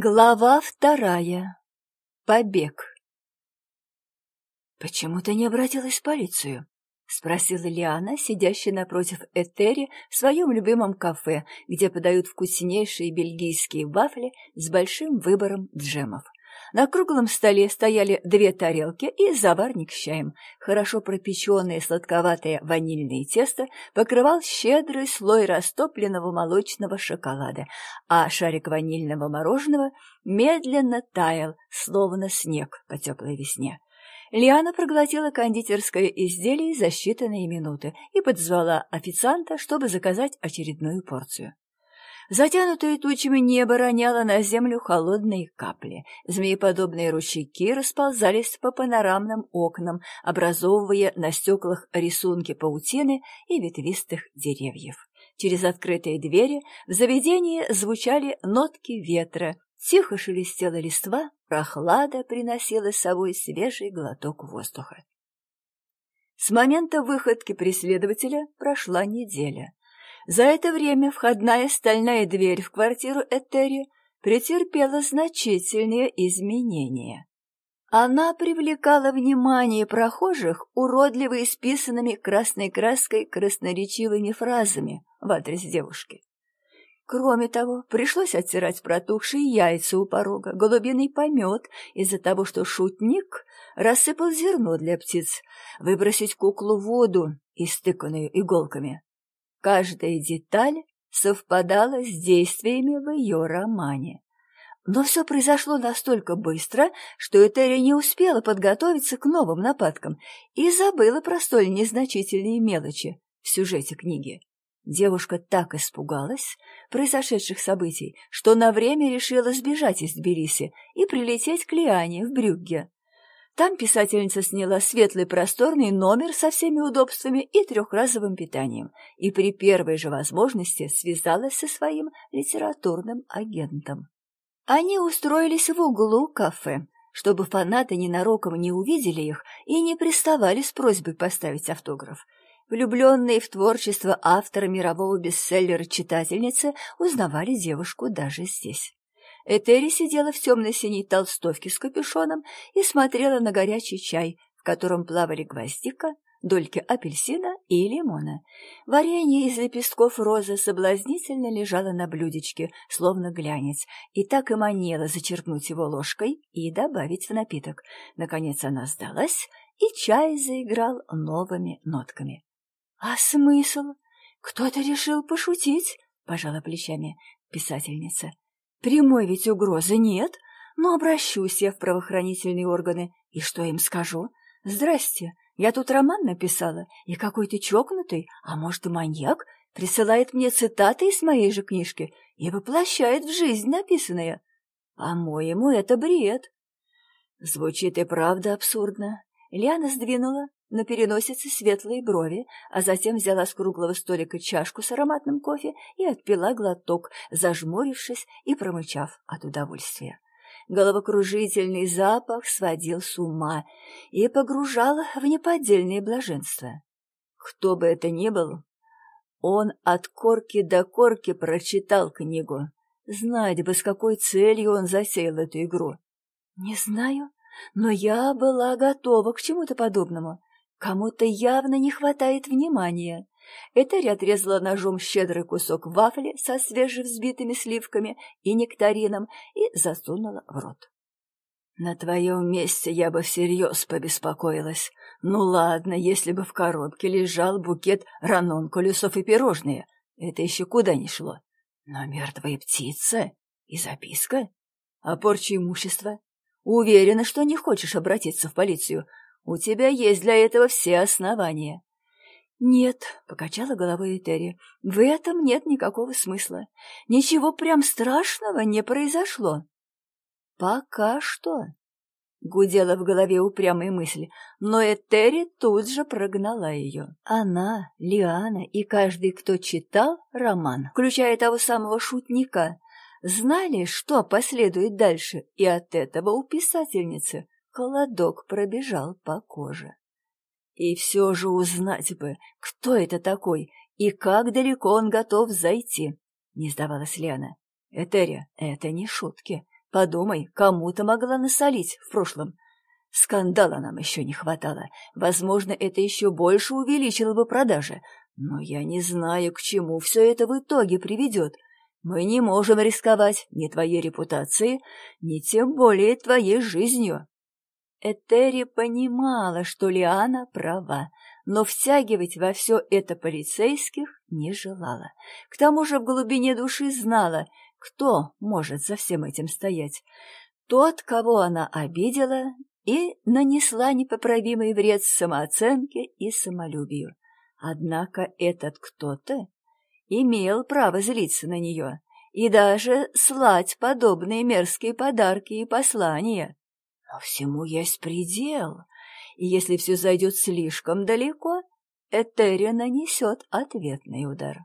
Глава вторая. Побег. «Почему ты не обратилась в полицию?» — спросила Лиана, сидящая напротив Этери в своем любимом кафе, где подают вкуснейшие бельгийские вафли с большим выбором джемов. На круглом столе стояли две тарелки и заварник с чаем. Хорошо пропеченное сладковатое ванильное тесто покрывал щедрый слой растопленного молочного шоколада, а шарик ванильного мороженого медленно таял, словно снег по теплой весне. Лиана проглотила кондитерское изделие за считанные минуты и подзвала официанта, чтобы заказать очередную порцию. Затянутое тучами небо роняло на землю холодные капли. Змееподобные ручейки расползались по панорамным окнам, образовывая на стеклах рисунки паутины и ветвистых деревьев. Через открытые двери в заведении звучали нотки ветра, тихо шелестела листва, прохлада приносила с собой свежий глоток воздуха. С момента выходки преследователя прошла неделя. За это время входная стальная дверь в квартиру Этери претерпела значительные изменения. Она привлекала внимание прохожих уродливо исписанными красной краской красноречивыми фразами в адрес девушки. Кроме того, пришлось оттирать протухшие яйца у порога, голубиный помет из-за того, что шутник рассыпал зерно для птиц, выбросить куклу в воду, истыканную иголками. Каждая деталь совпадала с действиями в ее романе. Но все произошло настолько быстро, что Этери не успела подготовиться к новым нападкам и забыла про столь незначительные мелочи в сюжете книги. Девушка так испугалась произошедших событий, что на время решила сбежать из Тбилиси и прилететь к Лиане в Брюгге. Там писательница сняла светлый просторный номер со всеми удобствами и трехразовым питанием, и при первой же возможности связалась со своим литературным агентом. Они устроились в углу кафе, чтобы фанаты ненароком не увидели их и не приставали с просьбой поставить автограф. Влюбленные в творчество автора мирового бестселлера читательницы узнавали девушку даже здесь. Этери сидела в темно-синей толстовке с капюшоном и смотрела на горячий чай, в котором плавали гвоздика, дольки апельсина и лимона. Варенье из лепестков розы соблазнительно лежало на блюдечке, словно глянец, и так и манило зачерпнуть его ложкой и добавить в напиток. Наконец она сдалась, и чай заиграл новыми нотками. — А смысл? Кто-то решил пошутить? — пожала плечами писательница. Прямой ведь угрозы нет, но обращусь я в правоохранительные органы, и что им скажу? Здрасте, я тут роман написала, и какой-то чокнутый, а может и маньяк, присылает мне цитаты из моей же книжки и воплощает в жизнь написанное. По-моему, это бред. Звучит и правда абсурдно. Лиана сдвинула на переносице светлые брови, а затем взяла с круглого столика чашку с ароматным кофе и отпила глоток, зажмурившись и промычав от удовольствия. Головокружительный запах сводил с ума и погружал в неподдельное блаженство. Кто бы это ни был, он от корки до корки прочитал книгу. Знать бы, с какой целью он засеял эту игру. Не знаю, но я была готова к чему-то подобному. Кому-то явно не хватает внимания. Этери отрезала ножом щедрый кусок вафли со свежевзбитыми сливками и нектарином и засунула в рот. На твоем месте я бы всерьез побеспокоилась. Ну ладно, если бы в коробке лежал букет ранункулюсов и пирожные. Это еще куда ни шло. Но мертвая птица и записка? А порча имущества? Уверена, что не хочешь обратиться в полицию. У тебя есть для этого все основания. «Нет», — покачала головой Этери, — «в этом нет никакого смысла. Ничего прям страшного не произошло». «Пока что», — гудела в голове упрямая мысль, но Этери тут же прогнала ее. Она, Лиана и каждый, кто читал роман, включая того самого шутника, знали, что последует дальше, и от этого у писательницы холодок пробежал по коже. И все же узнать бы, кто это такой и как далеко он готов зайти, не сдавалась Лена. Этерия, это не шутки. Подумай, кому-то могла насолить в прошлом. Скандала нам еще не хватало. Возможно, это еще больше увеличило бы продажи. Но я не знаю, к чему все это в итоге приведет. Мы не можем рисковать ни твоей репутацией, ни тем более твоей жизнью. Этери понимала, что Лиана права, но втягивать во все это полицейских не желала. К тому же в глубине души знала, кто может за всем этим стоять. Тот, кого она обидела и нанесла непоправимый вред самооценке и самолюбию. Однако этот кто-то имел право злиться на нее и даже слать подобные мерзкие подарки и послания. Но всему есть предел, и если все зайдет слишком далеко, Этерия нанесет ответный удар.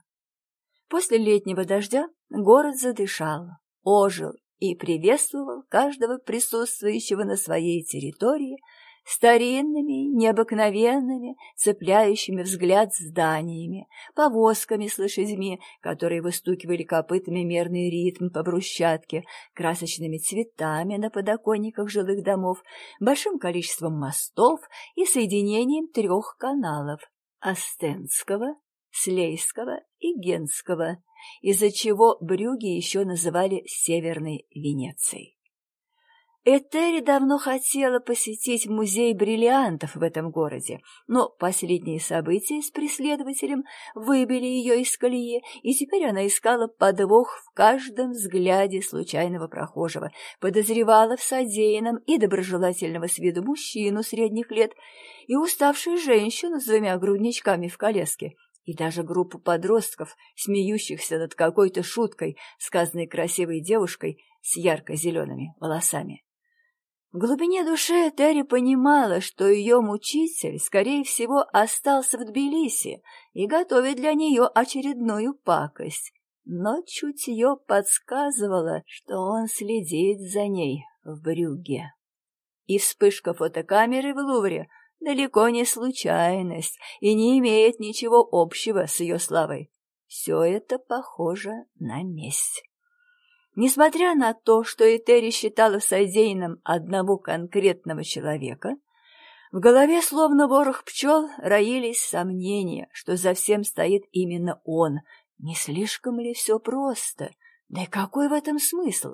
После летнего дождя город задышал, ожил и приветствовал каждого присутствующего на своей территории старинными, необыкновенными, цепляющими взгляд зданиями, повозками с лошадьми, которые выстукивали копытами мерный ритм по брусчатке, красочными цветами на подоконниках жилых домов, большим количеством мостов и соединением трех каналов – Астенского, Слейского и Генского, из-за чего Брюги еще называли Северной Венецией. Этери давно хотела посетить музей бриллиантов в этом городе, но последние события с преследователем выбили ее из колеи, и теперь она искала подвох в каждом взгляде случайного прохожего, подозревала в содеянном и доброжелательного с виду мужчину средних лет, и уставшую женщину с двумя грудничками в колеске, и даже группу подростков, смеющихся над какой-то шуткой, сказанной красивой девушкой с ярко-зелеными волосами. В глубине души Терри понимала, что ее мучитель, скорее всего, остался в Тбилиси и готовит для нее очередную пакость. Но чутье подсказывало, что он следит за ней в Брюгге. И вспышка фотокамеры в Лувре далеко не случайность и не имеет ничего общего с ее славой. Все это похоже на месть. Несмотря на то, что Этери считала содеянным одного конкретного человека, в голове, словно ворох пчел, роились сомнения, что за всем стоит именно он. Не слишком ли все просто? Да и какой в этом смысл?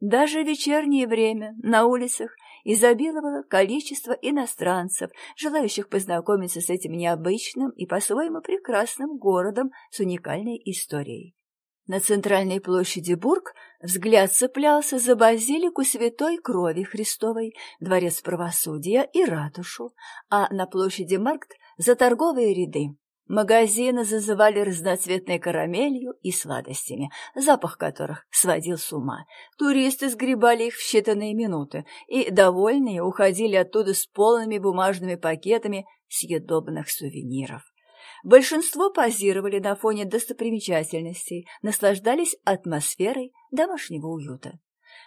Даже в вечернее время на улицах изобиловало количество иностранцев, желающих познакомиться с этим необычным и по-своему прекрасным городом с уникальной историей. На центральной площади Бург взгляд цеплялся за базилику Святой Крови Христовой, дворец правосудия и ратушу, а на площади Маркт за торговые ряды. Магазины зазывали разноцветной карамелью и сладостями, запах которых сводил с ума. Туристы сгребали их в считанные минуты, и, довольные, уходили оттуда с полными бумажными пакетами съедобных сувениров. Большинство позировали на фоне достопримечательностей, наслаждались атмосферой домашнего уюта.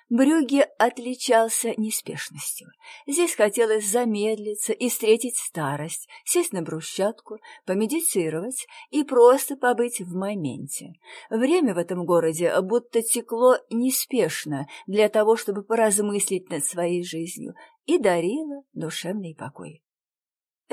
Брюгге отличался неспешностью. Здесь хотелось замедлиться и встретить старость, сесть на брусчатку, помедитировать и просто побыть в моменте. Время в этом городе будто текло неспешно для того, чтобы поразмыслить над своей жизнью, и дарило душевный покой.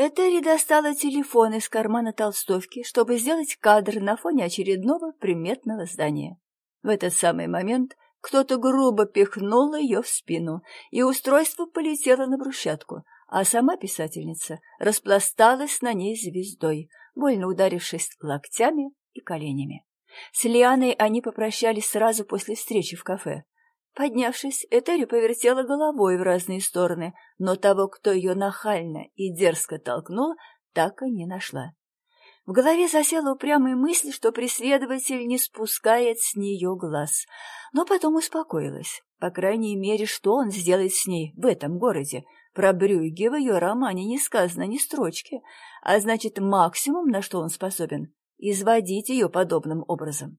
Этери достала телефон из кармана толстовки, чтобы сделать кадр на фоне очередного приметного здания. В этот самый момент кто-то грубо пихнул ее в спину, и устройство полетело на брусчатку, а сама писательница распласталась на ней звездой, больно ударившись локтями и коленями. С Лианой они попрощались сразу после встречи в кафе. Поднявшись, Этери повертела головой в разные стороны, но того, кто ее нахально и дерзко толкнул, так и не нашла. В голове засела упрямая мысль, что преследователь не спускает с нее глаз, но потом успокоилась. По крайней мере, что он сделает с ней в этом городе? Про Брюгге в ее романе не сказано ни строчки, а значит, максимум, на что он способен — изводить ее подобным образом.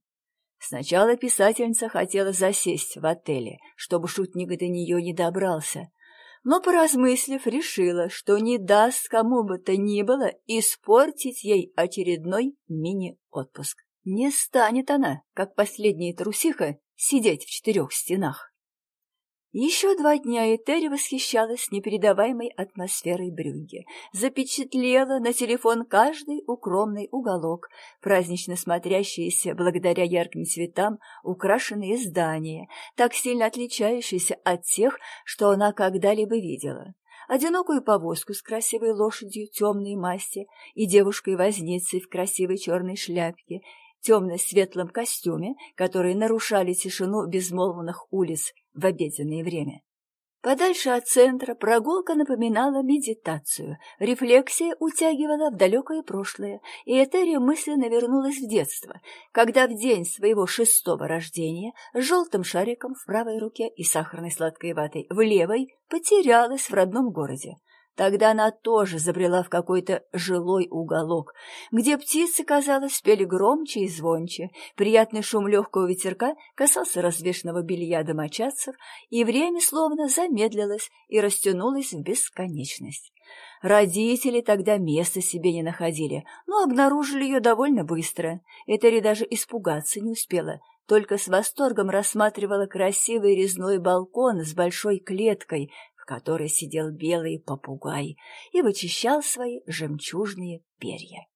Сначала писательница хотела засесть в отеле, чтобы шутник до нее не добрался, но, поразмыслив, решила, что не даст кому бы то ни было испортить ей очередной мини-отпуск. Не станет она, как последняя трусиха, сидеть в четырех стенах. Еще два дня Этери восхищалась непередаваемой атмосферой Брюгге, запечатлела на телефон каждый укромный уголок, празднично смотрящиеся благодаря ярким цветам украшенные здания, так сильно отличающиеся от тех, что она когда-либо видела. Одинокую повозку с красивой лошадью темной масти и девушкой-возницей в красивой черной шляпке, темно-светлом костюме, которые нарушали тишину безмолвных улиц в обеденное время. Подальше от центра прогулка напоминала медитацию, рефлексия утягивала в далекое прошлое, и Этерия мысленно вернулась в детство, когда в день своего шестого рождения с желтым шариком в правой руке и сахарной сладкой ватой в левой потерялась в родном городе. Тогда она тоже забрела в какой-то жилой уголок, где птицы, казалось, пели громче и звонче, приятный шум легкого ветерка касался развешенного белья домочадцев, и время словно замедлилось и растянулось в бесконечность. Родители тогда места себе не находили, но обнаружили ее довольно быстро. Этери даже испугаться не успела, только с восторгом рассматривала красивый резной балкон с большой клеткой, которой сидел белый попугай и вычищал свои жемчужные перья.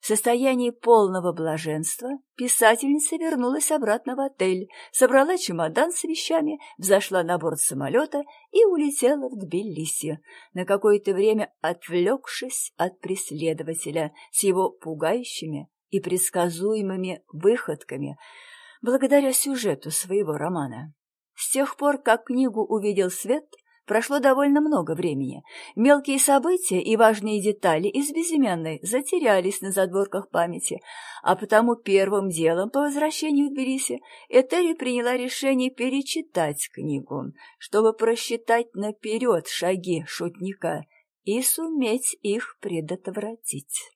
В состоянии полного блаженства писательница вернулась обратно в отель, собрала чемодан с вещами, взошла на борт самолета и улетела в Тбилиси, на какое-то время отвлекшись от преследователя с его пугающими и предсказуемыми выходками, благодаря сюжету своего романа. С тех пор, как книгу увидел свет, Прошло довольно много времени. Мелкие события и важные детали из безымянной затерялись на задворках памяти, а потому первым делом по возвращению в Тбилиси Этери приняла решение перечитать книгу, чтобы просчитать наперед шаги шутника и суметь их предотвратить.